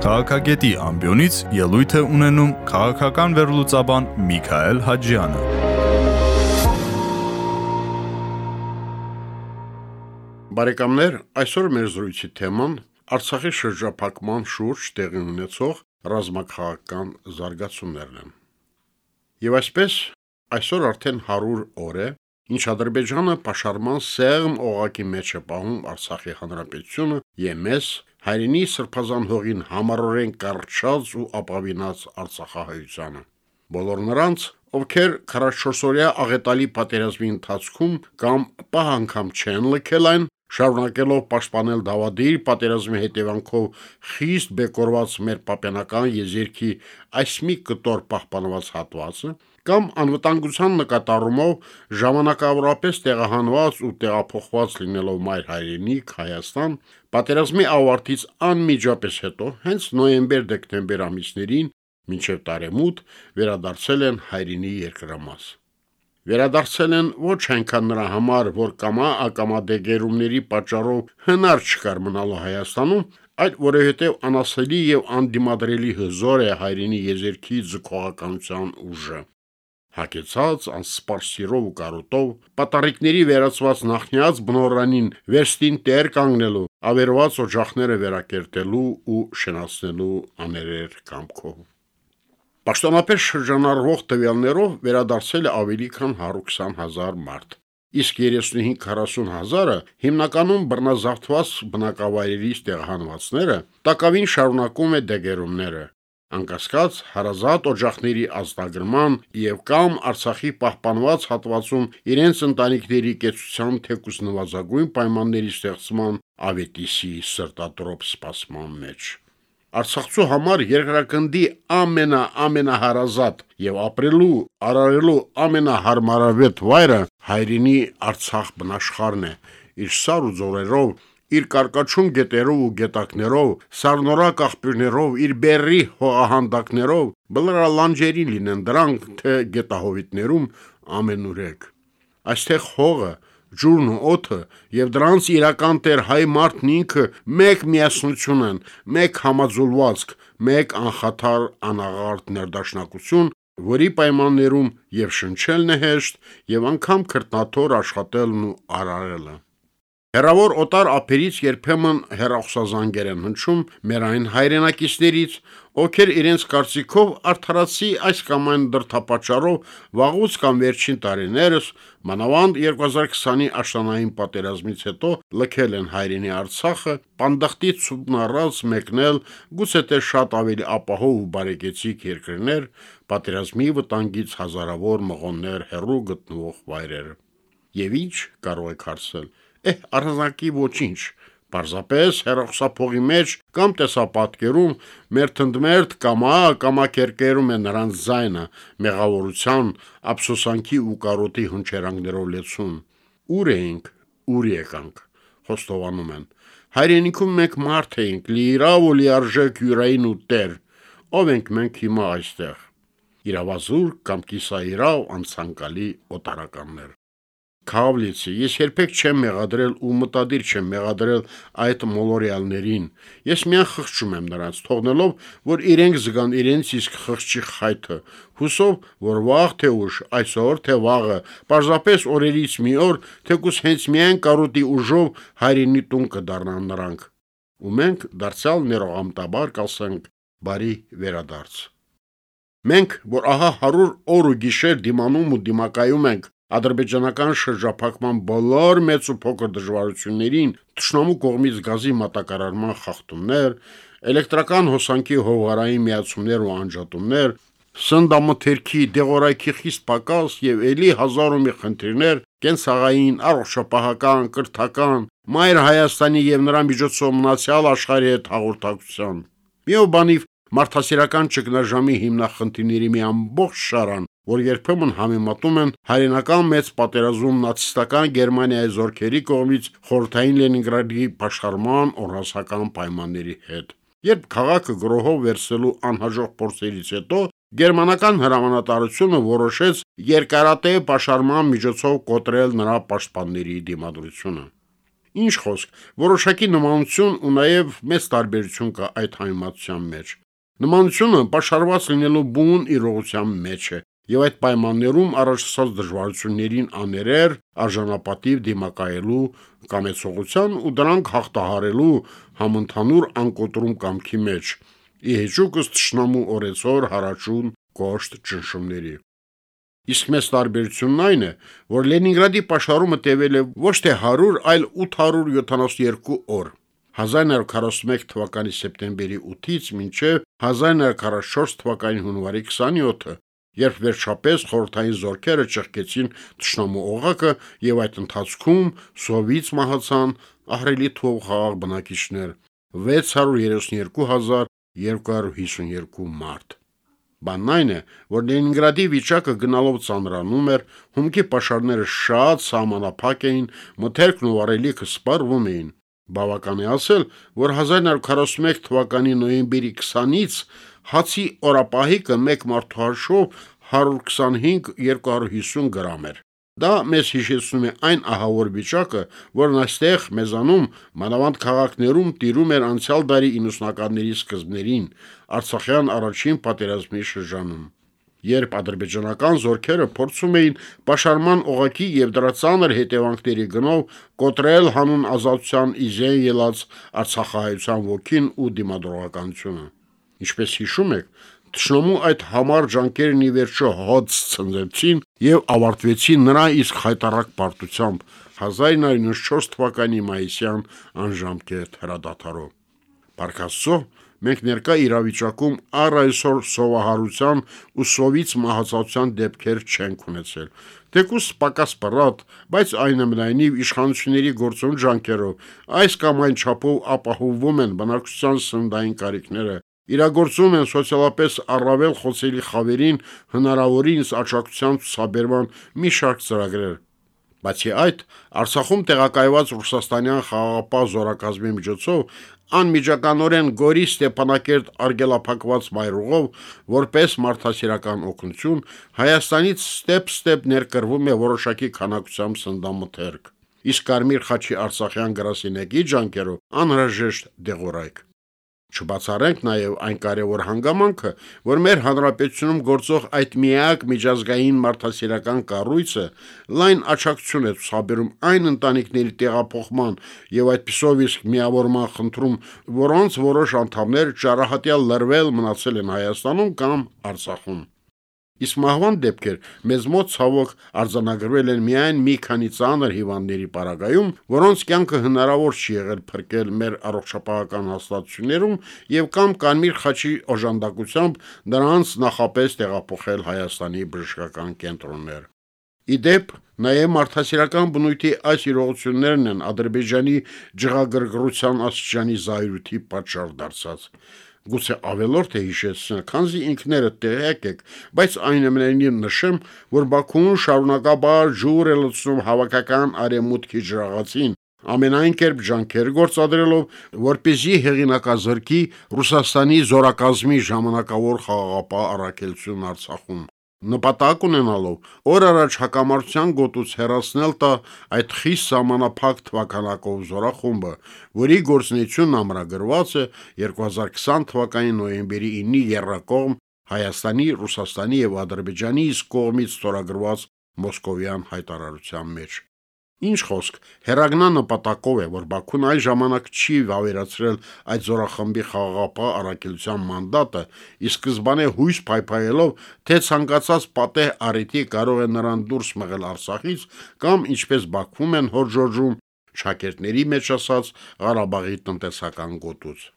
Քաղաքագետի ամբիոնից ելույթ է ունենում քաղաքական վերլուծաբան Միքայել Հաջյանը։ Բարեկամներ, այսօր մեր զրույցի թեման Արցախի շրջափակման շուրջ տեղի ունեցող ռազմաքաղաքական զարգացումներն են։ Եվ այսպես, այսօր արդեն 100 օր է, ինչ Ադրբեջանը pašարման սեղմ օղակի մեջ է պահում Արցախի հանրապետությունը եւ մեզ հայրենի սրբազան հողին համառորեն կարճած ու ապավինած Արցախահայությանը։ Բոլոր նրանց, ովքեր 44-օրյա աղետալի պատերազմի ընթացքում կամ պահ անգամ չեն լքել այն, շարունակելով պաշտպանել դավադիր պատերազմի հետևանքով խիստ բեկորված մեր պապյանական եզերքի այս մի կտոր պահպանված հատվածը, կամ անվտանգության նկատառումով ժամանակավորապես տեղահանված ու տեղափոխված լինելով մայր հայրենիք Հայաստան, պատերազմի ավարտից անմիջապես հետո, հենց նոյեմբեր-դեկտեմբեր ամիսներին, մինչև տարեմուտ վերադարձել են հայրենի երկրամաս։ Վերադարձել են ոչ այնքան նրա համար, որ կամա ակամա դեգերումների պատճառով հնար չկար մնալու Հայաստանում, այլ որովհետև անասելի եւ անդիմադրելի հզոր է հայրենի եզերքի ձգողականության ուժը հակեցած անսպարսիրով ու կարոտով, պատարիկների վերածված նախնյաց բնորանին վերստին տեր կանգնելու, ավերված օջախները վերակերտելու ու շնացնելու աներեր կամքով։ Պաշտոնապես շրջանառվող տվյալներով վերադարձել է ավելի քան 120 հազար մարդ, իսկ 35-40 հազարը հիմնականում բռնազավթված բնակավայրերից տեղահանվածները տակավին շարունակում է դեգերումները, անկասկած հարազատ օջախների ազդագրման եւ կամ Արցախի պահպանված հատվածում իրենց ընտանիքների կեցության թեկուս նվազագույն պայմանների ստեղծման ավետիսի սրտատրոփ սպասման մեջ։ Արցախցու համար երկրակնդի ամենա ամենահարազատ եւ ապրելու, արարելու ամենահարմարավետ վայրը հայրենի Արցախ բնաշխարն է։ Իր սար ու ձորերով իր կարկաչուն գետերով ու գետակներով, սառնորակ աղբյուրներով, իր բերրի հողահանդակներով, բլրալանջերի լինեն դրանք, թե գետահովիտներում ամենուրեք։ Այստեղ հողը, ջուրն ու օդը եւ դրանց իրական տեր հայ մարդն ինքը մեկ միասնություն են, մեկ համաձուլվածք, մեկ անխաթար անաղարտ ներդաշնակություն, որի պայմաններում եւ շնչելն է հեշտ եւ անգամ քրտնաթոր աշխատելն ու արարելը։ Հերավոր օտար ափերից երբեմն հերախոսազանգեր են հնչում մեր այն հայրենակիցներից, ովքեր իրենց կարծիքով արդարացի այս կամ այն դրթապաճառով վաղուց կամ վերջին տարիներս, մանավանդ 2020-ի աշտանային պատերազմից հետո լքել են հայրենի Արցախը, պանդախտից սուբնառած մեկնել գուցե թե շատ ավելի ապահով ու բարեկեցիկ երկրներ, պատերազմի վտանգից հազարավոր մղոններ հեռու գտնվող վայրեր։ Եվ ինչ կարող եք հարցնել Է, առանձնակի ոչինչ։ Պարզապես հերոսափողի մեջ կամ տեսապատկերում մեր թնդմերթ կամա կամակերկերում է նրանց զայնը, մեղավորության, ափսոսանքի ու կարոտի հնչերանգներով լեցուն։ Ուր էինք, ուր եկանք, խոստովանում են։ Հայրենիքում մենք մարդ էինք, լիրավ ու լիարժեք յուրային ու տեր։ Ով ենք մենք հիմա այստեղ։ Իրավազուր կամ կիսաիրավ անցանկալի օտարականներ։ Քավլիցի, ես երբեք չեմ մեղադրել ու մտադիր չեմ մեղադրել այդ մոլորիալներին։ Ես միայն խղճում եմ նրանց, թողնելով, որ իրենք զգան իրենց իսկ խղճի խայթը, հուսով, որ վաղ թե ուշ, այսօր թե վաղը, պարզապես օրերից մի օր, թեկուս հենց միայն կարոտի ուժով հայրենի տուն կդառնան նրանք։ Ու մենք դարձյալ ներողամտաբար կասենք բարի վերադարձ։ Մենք, որ ահա 100 օր ու գիշեր դիմանում ու դիմակայում ենք ադրբեջանական շրջափակման բոլոր մեծ ու փոքր դժվարություններին, թշնամու կողմից գազի մատակարարման խախտումներ, էլեկտրական հոսանքի հողարային միացումներ ու անջատումներ, սնդամթերքի դեղորայքի խիստ պակաս եւ ելի հազար ու մի խնդիրներ կենսաղային, առողջապահական, կրթական, մայր Հայաստանի եւ նրա միջոցով մնացյալ աշխարհի հետ հաղորդակցության։ Միով բանիվ մարդասիրական ճգնաժամի հիմնախնդիրների մի ամբողջ շարան, որ երբեմն համեմատում են հայրենական մեծ պատերազմում նացիստական Գերմանիայի զորքերի կողմից խորթային Լենինգրադի աշխարհման օրհասական պայմանների հետ։ Երբ քաղաքը գրոհով վերսելու անհաջող փորձերից հետո Գերմանական հրամանատարությունը որոշեց երկարատև պաշարման միջոցով կոտրել նրա պաշտպանների դիմադրությունը։ Ինչ խոսք, որոշակի նմանություն ու նաև մեծ տարբերություն կա այդ հայմատության մեջ։ Նմանությունը պաշարված լինելու բուն իրողության մեջ է, եւ այդ պայմաններում առաջացած դժվարություններին աներեր արժանապատիվ դիմակայելու կամեցողության ու դրանք հաղթահարելու համընդհանուր անկոտրում կամքի մեջ։ Իհեճուկս ճշնամու օրեցօր հարաճուն կոշտ ճնշումների։ Իսկ մեծ տարբերությունն այն է, որ Լենինգրադի պաշարումը տևել է ոչ թե 100, այլ 872 օր։ 1941 թվականի սեպտեմբերի 8-ից մինչև 1944 թվականի հունվարի 27-ը, երբ վերջապես խորհրդային զորքերը ճեղքեցին ճշնամու օղակը եւ այդ ընթացքում սովից մահացան ահրելի թող խաղաղ բնակիչներ 632252 մարդ։ Բանն այն է, որ Լենինգրադի վիճակը գնալով ծանրանում էր, հումքի պաշարները շատ սահմանափակ էին, մթերքն ու արելիքը սպառվում էին։ Բավական է ասել, որ 1941 թվականի նոյեմբերի 20-ից հացի օրապահիկը մեկ մարդու հաշվով 125-250 գրամ էր։ Դա մեզ հիշեցնում է այն ահավոր վիճակը, որն այստեղ մեզանում մանավանդ քաղաքներում տիրում էր անցյալ դարի 90-ականների սկզբներին, Արցախյան առաջին պատերազմի շրջանում երբ ադրբեջանական զորքերը փորձում էին պաշարման օղակի եւ դրա ծանր հետևանքների գնով կոտրել հանուն ազատության իզեն ելած արցախահայության ոգին ու դիմադրողականությունը։ Ինչպես հիշում եք, Տշնամու այդ համար ջանքերն ի վերջո հոց ցնցեցին եւ ավարտվեցին նրա իսկ հայտարարակ պարտությամբ 1994 թվականի մայիսյան անժամկետ հրադադարով։ Պարքաստո մենք ներկա իրավիճակում առ այսօր սովահարության ու սովից մահացության դեպքեր չենք ունեցել։ Թեկուս պակաս պրատ, բայց այնուամենայնիվ իշխանությունների գործոն ջանքերով այս կամ այն չափով ապահովվում են բնակչության սննդային կարիքները, իրագործում են սոցիալապես առավել խոցելի խավերին հնարավորինս աջակցության ցուցաբերման մի շարք ծրագրեր։ Բացի այդ, Արցախում տեղակայված ռուսաստանյան խաղաղապահ զորակազմի միջոցով անմիջականորեն Գորի Ստեփանակերտ արգելափակված մայրուղով որպես մարդասիրական օգնություն Հայաստանից ստեպ-ստեպ ներկրվում է որոշակի քանակությամբ սնդամթերք։ Իսկ Կարմիր խաչի Արցախյան գրասենյակի ջանքերով անհրաժեշտ դեղորայք։ Չբացառենք նաև այն կարևոր հանգամանքը, որ մեր հանրապետությունում գործող այդ միակ միջազգային մարդասիրական կառույցը լայն աչակցություն է ցուցաբերում այն ընտանիքների տեղափոխման եւ այդպիսով իսկ միավորման խնդրում, որոնց որոշ անդամներ ճարահատյալ լրվել մնացել են Հայաստանում կամ Արցախում։ Իսկ մահվան դեպքեր մեզ մոտ ցավոք արձանագրվել են միայն մի քանի ծանր հիվանդների պարագայում, որոնց կյանքը հնարավոր չի եղել փրկել մեր առողջապահական հաստատություններում եւ կամ կանմիր խաչի օժանդակությամբ նրանց նախապես տեղափոխել Հայաստանի բժշկական կենտրոններ։ Իդեպ նաև մարդասիրական բնույթի այս իրողություններն են Ադրբեջանի ջղագրգռության աստիճանի զայրույթի պատճառ դարձած գուցե ավելորդ է հիշեցնել, քանզի ինքներդ տեղյակ եք, բայց այնուամենայնիվ նշեմ, որ Բաքուն շարունակաբար ջուր է լցնում հավաքական արեմուտքի ջրաղացին, ամենայն կերպ ջանքեր գործադրելով, որպեսզի հեղինակազրկի Ռուսաստանի զորակազմի ժամանակավոր խաղաղապահ առաքելություն Արցախում նպատակ ունենալով օր առաջ հակամարտության գոտուց հերացնել տա այդ խիստ սահմանափակ թվականակով զորախումբը, որի գործունեությունն ամրագրված է 2020 թվականի նոյեմբերի 9-ի երրակողմ Հայաստանի, Ռուսաստանի եւ Ադրբեջանի իսկ կողմից ստորագրված Մոսկովյան հայտարարության մեջ։ Ինչ խոսք, Հերագնա նպատակով է, որ Բաքուն այ ժամանակ չի վավերացրել այդ զորախմբի խաղաղապահ առաքելության մանդատը, իսկ սկզբանե հույս փայփայելով, թե ցանկացած պատեհ առիթի կարող է նրան դուրս մղել Արցախից կամ ինչպես Բաքվում են հորժոժում շակերտների մեջ ասած Ղարաբաղի տնտեսական գոտուց։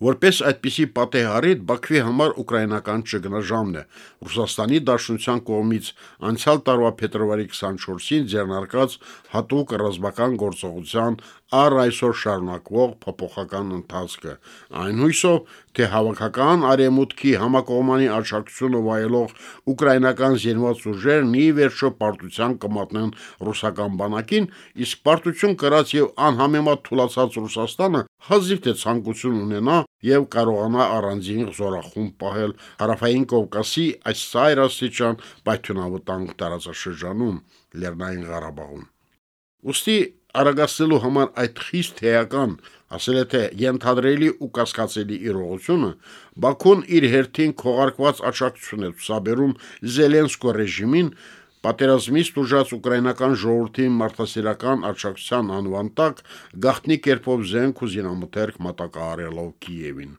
Որպես այդպիսի պատեհարիտ Բաքվի համար ուկրաինական ճգնաժամն է։ Ռուսաստանի Դաշնության կողմից անցյալ տարվա փետրվարի 24-ին ձեռնարկած հատուկ ռազմական գործողության առ այսօր շարունակվող փոփոխական ընթացքը։ Այն հույսով, թե հավաքական արեմուտքի համակողմանի աջակցությունը վայելող ուկրաինական զինված ուժերն ի վերջո պարտության կմատնեն ռուսական բանակին, իսկ պարտություն կրած եւ անհամեմատ թուլացած Ռուսաստանը հազիվ թե ցանկություն ունենա եւ կարողանա առանձին զորախումբ պահել հարավային Կովկասի այս սայրաստիճան պայթյունավտանգ տարածաշրջանում Լեռնային Ղարաբաղում։ Ոստի արագացնելու համար այդ խիստ թեական, ասել է թե ենթադրելի ու կասկածելի իրողությունը, Բաքուն իր հերթին քողարկված աջակցություն է ցուսաբերում Զելենսկո ռեժիմին, պատերազմից դժած ուկրաինական ժողովրդի մարդասիրական աջակցության անվան տակ գաղտնի կերպով զենք ու զինամթերք մատակարարելով Կիևին։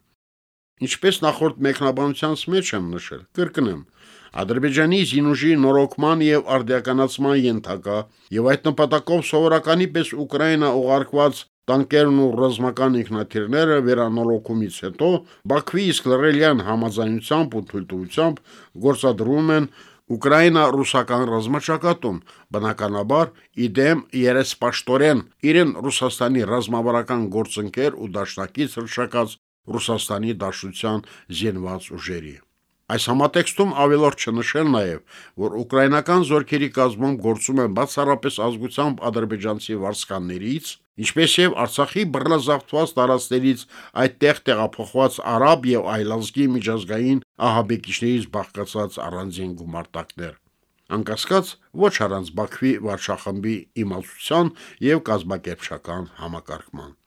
Ինչպես նախորդ մեկնաբանությանց մեջ եմ նշել, կրկնեմ, Ադրբեջանի զինուժի նորոգման եւ արդիականացման ենթակա եւ այդ նպատակով սովորականի պես Ուկրաինա ուղարկված տանկերն ու ռազմական ինքնաթիռները վերանորոգումից հետո Բաքվի իսկ լրելյան համաձայնությամբ ու թույլտվությամբ գործադրում են Ուկրաինա-ռուսական ռազմաճակատում, բնականաբար իդեմ երեսպաշտորեն իրեն Ռուսաստանի ռազմավարական գործընկեր ու դաշնակից հրշակած Ռուսաստանի Դաշնության զինված ուժերի։ Այս համատեքստում ավելորդ չնշել նաև, որ ուկրաինական զորքերի կազմում գործում են բացառապես ազգությամբ ադրբեջանցի վարսկաններից, ինչպես եւ Արցախի բռնազավթված տարածքներից այդտեղ տեղափոխված արաբ եւ այլազգի միջազգային ահաբեկիչներից բաղկացած առանձին գումարտակներ անկասկած ոչ առանց Բաքվի վարչախմբի իմացության եւ կազմակերպչական համակարգման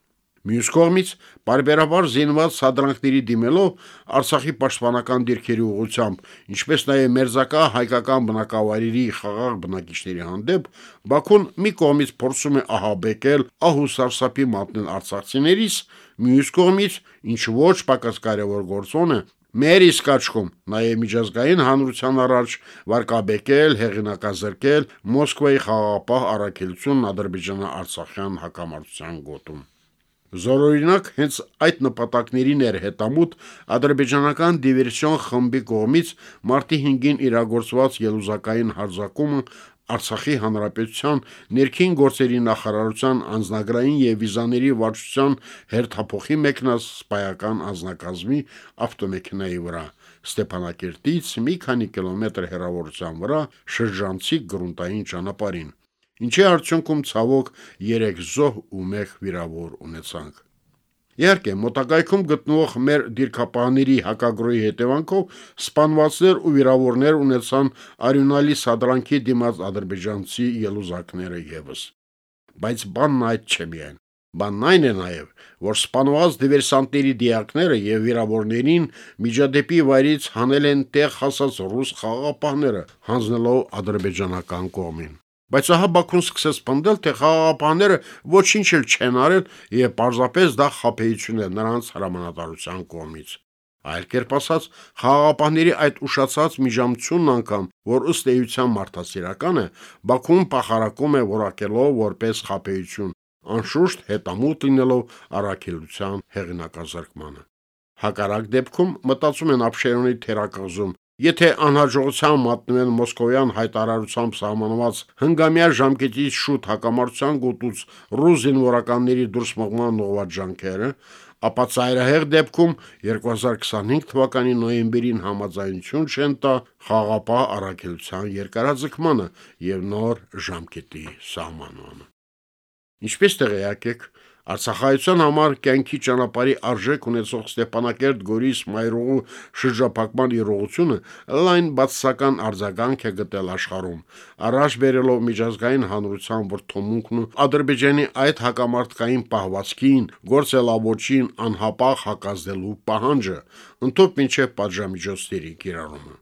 Մյուս կողմից, բարբերաբար զինված սադրանքների դիմելով Արցախի պաշտպանական դիրքերի ուղությամբ, ինչպես նաև մերզակա հայկական բնակավայրերի խաղաղ բնակիչների հանդեպ, Բաքուն մի կողմից փորձում է ահաբեկել ահու սարսափի մատնել արցախցիներից, մյուս կողմից, ինչ ոչ պակաս կարևոր գործոն է, մեր իսկ աչքում նաև միջազգային հանրության առաջ վարկաբեկել, հեղինակազրկել Մոսկվայի խաղաղապահ առաքելությունն Ադրբեջանա-Արցախյան հակամարտության գոտում։ Զորօրինակ հենց այդ նպատակներին էր հետամուտ ադրբեջանական դիվերսիոն խմբի կողմից մարտի 5-ին իրագործված ելուզակային հարձակումը Արցախի հանրապետության ներքին գործերի նախարարության անձնագրային եւ վիզաների վարչության հերթափոխի մեկնած սպայական անձնակազմի ավտոմեքենայի վրա Ստեփանակերտից մի քանի կիլոմետր հեռավորության վրա շրջանցի գրունտային ճանապարհին ինչի արդյունքում ցավոք 3 զոհ ու 1 վիրավոր ունեցանք։ Իհարկե, մոտակայքում գտնվող մեր դիրքապահների հակագրոյի հետևանքով սպանվածներ ու վիրավորներ ունեցան արյունալի սադրանքի դիմաց ադրբեջանցի ելուզակները եւս։ Բայց բանն այդ չէ միայն։ Բանն այն է նաև, որ սպանված դիվերսանտների դիակները եւ վիրավորներին միջադեպի վայրից հանել են տեղ հասած ռուս խաղապահները, հանձնելով ադրբեջանական կողմին։ Բայց ահա Բաքուն սկսեց պնդել, թե խաղաղապահները ոչինչ էլ չեն արել եւ պարզապես դա խափեություն է նրանց հրամանատարության կողմից։ Այլ կերպ ասած, խաղաղապահների այդ ուշացած միջամցունն անգամ, որ ըստ էության մարդասիրական է, Բաքուն փախարակում է որակելով որպես խափեություն, անշուշտ հետամուտ լինելով առաքելության հեղինակազրկմանը։ Հակառակ դեպքում մտածում են Աբշերոնի թերակղզում Եթե անհաջողության մատնվեն մոսկովյան հայտարարությամբ սահմանված հնգամյա ժամկետից շուտ հակամարտության գոտուց ռուս զինվորականների դուրս մղման ուղղված ջանքերը, ապա ծայրահեղ դեպքում 2025 թվականի նոյեմբերին համաձայնություն չեն տա խաղապահ առաքելության երկարաձգմանը եւ նոր ժամկետի սահմանմանը։ Ինչպես տեղյակ եք, Արցախայցյան համար կյանքի ճանապարհի արժեք ունեցող Ստեփանակերտ Գորիս Մայրուղու շրջափակման իրողությունը լայն բացասական արձագանք է գտել աշխարհում, առաջ բերելով միջազգային հանրության վրթոմունքն ու Ադրբեջանի այդ հակամարտկային պահվածքին, գործելավոճին անհապաղ հակազդելու պահանջը, ընդཐུպ մինչև պատժամիջոցների կիրառումը։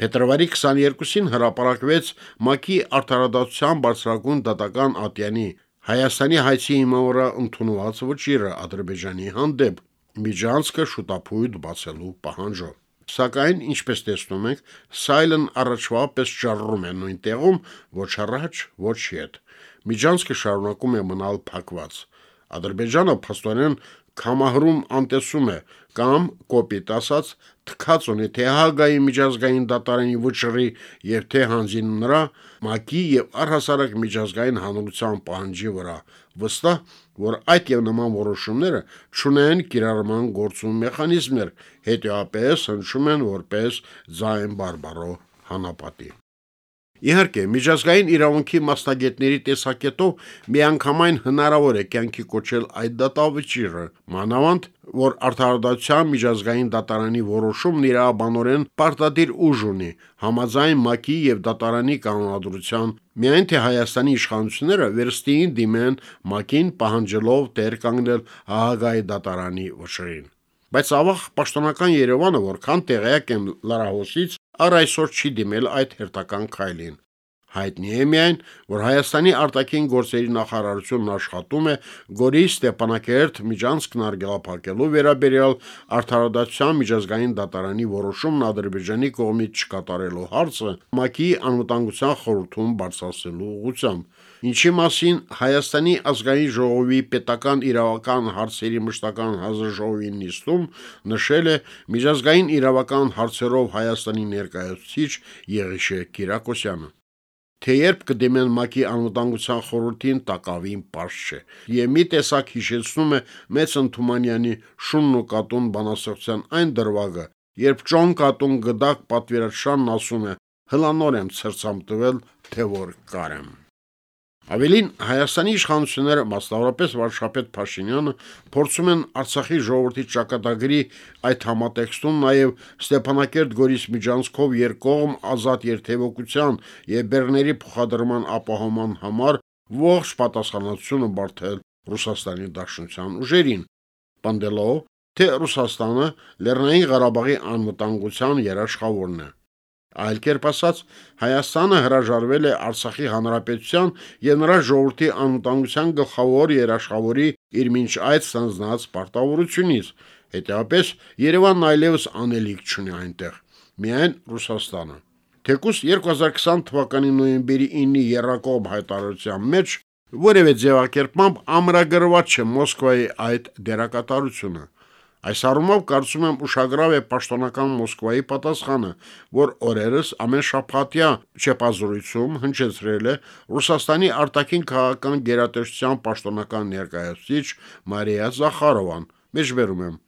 Փետրվարի 22-ին հրապարակվեց ՄԱԿ-ի արդարադատության բարձրագույն դատական ատյանի Հայաստանի հայցի հիմնավորը ընդունված վճիրը Ադրբեջանի հանդեպ միջանցքը շուտապույտ բացելու պահանջով։ Սակայն, ինչպես տեսնում ենք, սայլն առաջվա պես ճառռում է նույն տեղում, ոչ առաջ, ոչ հետ։ Միջանցքը շարունակում է մնալ փակված։ Ադրբեջանը փաստորեն կամահրում անտեսում է կամ կոպիտ ասած թքած ունի թե Հագայի միջազգային դատարանի վճռի եւ թե հանձին նրա ՄԱԿ-ի եւ առհասարակ միջազգային հանրության պահանջի վրա վստահ որ այդ եւ նման որոշումները չունեն կիրառման գործում մեխանիզմներ հետեւապես հնչում են որպես ձայն բարբարո հանապատի Իհարկե, միջազգային իրավունքի մասնագետների տեսակետով միանգամայն հնարավոր է կյանքի կոչել այդ դատավճիռը, մանավանդ որ արդարադատության միջազգային դատարանի որոշումն իրավաբանորեն պարտադիր ուժ ունի, համաձայն ՄԱԿ-ի եւ դատարանի կանոնադրության, միայն թե Հայաստանի իշխանությունները վերստին դիմեն ՄԱԿ-ին պահանջելով դեր կանգնել Հաագայի դատարանի վճռին։ Բայց ավաղ պաշտոնական Երևանը, որքան տեղյակ եմ լարահոսից, առ այսօր չի դիմել այդ հերթական քայլին։ Հայտնի է միայն, որ Հայաստանի արտաքին գործերի նախարարությունն աշխատում է Գորի Ստեփանակերտ միջանցքն արգելափակելու վերաբերյալ արդարադատության միջազգային դատարանի որոշումն Ադրբեջանի կողմից չկատարելու հարցը ՄԱԿ-ի անվտանգության խորհրդում բարձրացնելու ուղղությամբ, ինչի մասին Հայաստանի ազգային ժողովի պետական իրավական հարցերի մշտական հանձնաժողովի նիստում նշել է միջազգային իրավական հարցերով Հայաստանի ներկայացուցիչ Եղիշե Կիրակոսյանը։ Թե երբ կդիմեն ՄԱԿ-ի անվտանգության խորհրդին տակավին པարզ չէ։ Եվ մի տեսակ հիշեցնում է մեծ Ընթումանյանի շունն ու կատուն բանաստեղծության այն դրվագը, երբ Ճոն կատուն գդակ պատվիրատուշանն ասում է. հլանոր եմ ցրցամ տվել, թե որ կարեմ։ Ավելին Հայաստանի իշխանությունները, մասնավորապես Վարշապետ Փաշինյանը, փորձում են Արցախի ժողովրդի ճակատագրի այդ համատեքստում նաև Ստեփանակերտ Գորիս միջանցքով երկկողմ ազատ երթևեկության եւ բեռների փոխադրման ապահովման համար ողջ պատասխանատվությունը բարթել Ռուսաստանի Դաշնության ուժերին, պնդելով, թե Ռուսաստանը Լեռնային Ղարաբաղի անվտանգության երաշխավորն է։ Այլ կերպ ասած, Հայաստանը հրաժարվել է Արցախի հանրապետության եւ նրա ժողովրդի անվտանգության գլխավոր երաշխավորի իր մինչ այդ ստանձնած պարտավորությունից։ Հետևաբար Երևանն այլևս անելիք չունի այնտեղ, միայն Ռուսաստանը։ Թեկուս 2020 թվականի նոյեմբերի 9-ի երրակողմ հայտարարության մեջ որևէ ձևակերպմամբ ամրագրված չէ Մոսկվայի այդ դերակատարությունը։ Այս առումով կարծում եմ ուշագրավ է պաշտոնական Մոսկվայի պատասխանը, որ օրերս ամեն շաբաթյա չեպազորույցում հնչեցրել է Ռուսաստանի արտաքին քաղաքական գերատեսչության պաշտոնական ներկայացուցիչ Մարիա Զախարովան։ Մեջբերում եմ.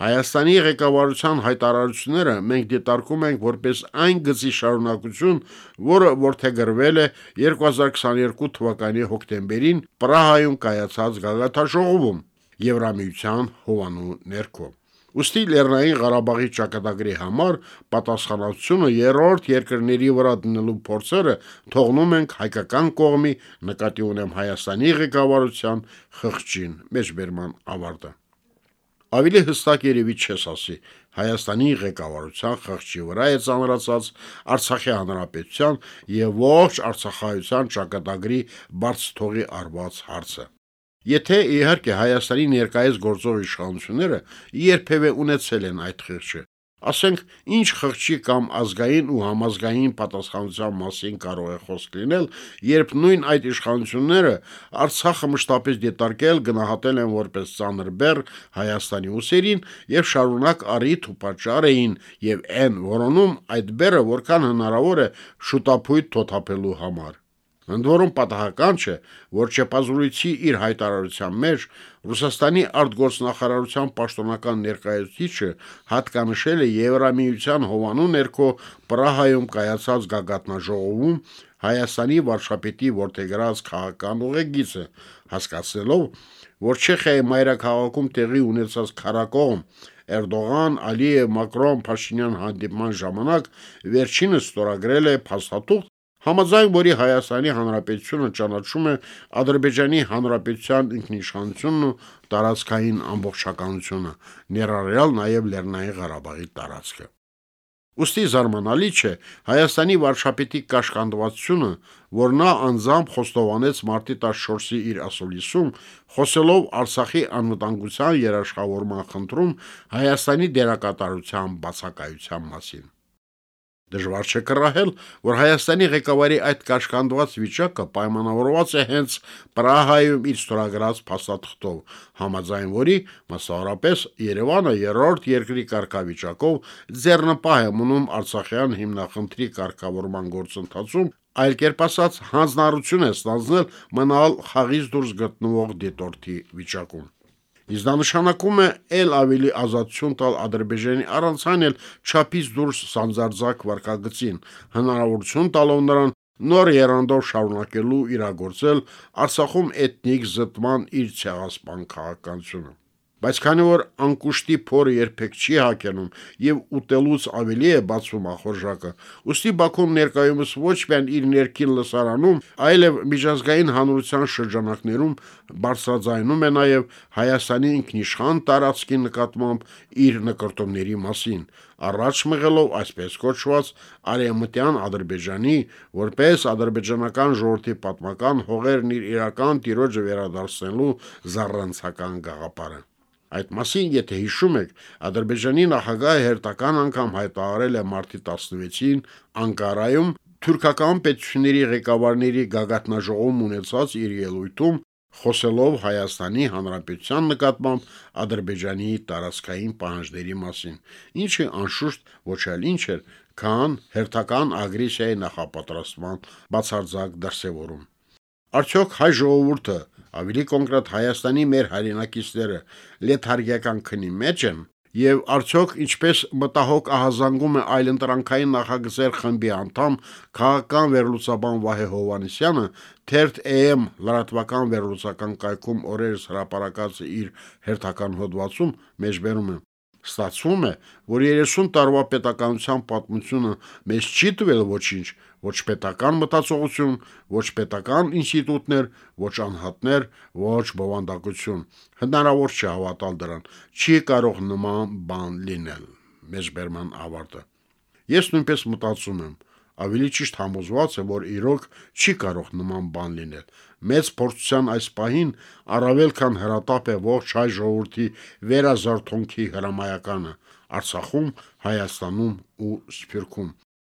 Հայաստանի ղեկավարության հայտարարությունները մենք դիտարկում ենք որպես այն գծի շարունակություն, որը որթեգրվել է 2022 թվականի հոկտեմբերին Պրահայում կայացած գագաթաժողովում։ Եվրամիության հովանու ներքո։ Ոստի Լեռնային Ղարաբաղի ճակատագրի համար պատասխանատվությունը երրորդ երկրների վրա դնելու փորձերը թողնում ենք հայկական կողմի նկատի ունեմ Հայաստանի ղեկավարության խղճին մեջբերման ավարտը։ Ավելի հստակ երևի չես ասի, Հայաստանի ղեկավարության խղճի վրա է ծանրացած Արցախի հանրապետության եւ ողջ Արցախայության ճակատագրի բարձ թողի արված հարցը։ Եթե իհարկե Հայաստանի ներկայիս գործող իշխանությունները երբևէ ունեցել են այդ խղճը, ասենք ինչ խղճի կամ ազգային ու համազգային պատասխանության մասին կարող է խոսք լինել, երբ նույն այդ իշխանությունները Արցախը մշտապես դետարկել գնահատել են որպես ծանր բեռ Հայաստանի ուսերին եւ շարունակ առիթ ու պատճառ էին եւ այն որոնում այդ բեռը որքան հնարավոր է շուտապույտ թոթափելու համար։ Ընդ որում պատահական չէ, որ Չեպազուրիցի իր հայտարարության մեջ Ռուսաստանի արտգործնախարարության պաշտոնական ներկայացուցիչը հատկանշել է Եվրամիության հովանու ներքո Պրահայում կայացած գագաթնաժողովում Հայաստանի վարշապետի որտեգրած քաղաքական ուղեգիծը, հասկացնելով, որ Չեխիայի մայրաքաղաքում տեղի ունեցած քարակողմ Էրդողան, Ալիև, Մակրոն, Փաշինյան հանդիպման ժամանակ վերջինը ստորագրել է փաստաթուղթ, Համաձայն որի Հայաստանի Հանրապետությունը ճանաչում է Ադրբեջանի Հանրապետության ինքնիշխանությունն ու տարածքային ամբողջականությունը, ներառյալ նաև Լեռնային Ղարաբաղի տարածքը։ Ոստի զարմանալի չէ Հայաստանի վարշապետի կաշկանդվածությունը, որ նա անձամբ խոստովանեց մարտի 14-ի իր ասուլիսում, խոսելով Արցախի անվտանգության երաշխավորման խնդրում Հայաստանի դերակատարության բացակայության մասին։ Դժվար չէ կռահել, որ Հայաստանի ղեկավարի այդ կաշկանդված վիճակը պայմանավորված է հենց Պրահայում իր ստորագրած փաստաթղթով, համաձայն որի մասնավորապես Երևանը երրորդ երկրի կարգավիճակով ձեռնպահ է մնում Արցախյան հիմնախնդրի կարգավորման գործընթացում այլ կերպ ասած հանձնառություն է ստանձնել մնալ խաղից դուրս գտնվող դիտորդի վիճակում։ Իսկ դա նշանակում է ել ավելի ազատություն տալ Ադրբեջանի առանց այն էլ չափից դուրս սանձարձակ վարկագծին, հնարավորություն տալով նրան նոր երանդով շարունակելու իրագործել Արցախում էթնիկ զտման իր ցեղասպան քաղաքականությունը բայց քանի որ անկուշտի փորը երբեք չի հակենում եւ ուտելուց ավելի է բացվում ախորժակը, ուստի Բաքուն ներկայումս ոչ միայն իր ներքին լսարանում, այլև միջազգային հանրության շրջանակներում բարձրաձայնում է նաեւ Հայաստանի ինքնիշխան տարածքի նկատմամբ իր նկարտումների մասին, առաջ մղելով այսպես կոչված արեմտյան Ադրբեջանի որպես ադրբեջանական ժողովրդի պատմական հողերն իր իրական տիրոջը վերադարձնելու զառանցական գաղափարը Այդ մասին, եթե հիշում եք, Ադրբեջանի նախագահը հերթական անգամ հայտարարել է մարտի 16-ին Անկարայում թուրքական պետությունների ղեկավարների գագաթնաժողովում ունեցած իր ելույթում խոսելով Հայաստանի Հանրապետության նկատմամբ Ադրբեջանի տարածքային պահանջների մասին, ինչը անշուշտ ոչ այլ ինչ էր, քան հերթական ագրեսիայի նախապատրաստման բացարձակ դրսևորում։ Արդյոք հայ ժողովուրդը ավելի կոնկրետ Հայաստանի մեր հայրենակիցները լեթարգիական քնի մեջ են եւ արդյոք ինչպես մտահոգ ահազանգում է այլընտրանքային նախագծեր խմբի անդամ քաղաքական վերլուծաբան Վահե Հովանեսյանը թերթ AM լրատվական վերլուծական կայքում օրերս հրապարակած իր հերթական հոդվածում մեջբերում է. Ստացվում է, որ 30 տարվա պետականության պատմությունը մեզ չի տվել ոչինչ, ոչ պետական մտածողություն, ոչ պետական ինստիտուտներ, ոչ անհատներ, ոչ բովանդակություն։ Հնարավոր չէ հավատալ դրան։ Չի կարող նման բան լինել։ Մեջբերման ավարտը։ Ես նույնպես մտածում եմ, ավելի ճիշտ համոզված եմ, որ իրոք չի կարող նման բան լինել։ Մեծ փորձության այս պահին առավել քան հրատապ է ողջ հայ ժողովրդի վերազարթոնքի հրամայականը Արցախում, Հայաստանում ու Սփյուռքում։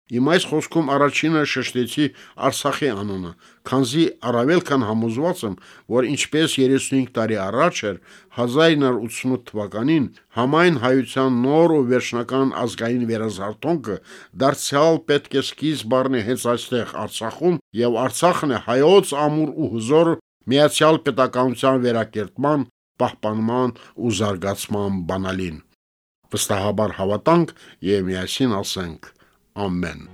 Իմ այս խոսքում առաջինը շեշտեցի Արցախի անունը, քանզի առավել քան համոզված եմ, որ ինչպես 35 տարի առաջ էր 1988 թվականին համայն հայության նոր ու վերջնական ազգային վերազարթոնքը դարձյալ պետք է սկիզբ առնի հենց այստեղ Արցախում եւ Արցախն է հայոց ամուր ու հզոր միացյալ պետականության վերակերտման, պահպանման ու զարգացման բանալին։ Վստահաբար հավատանք եւ միասին ասենք ամեն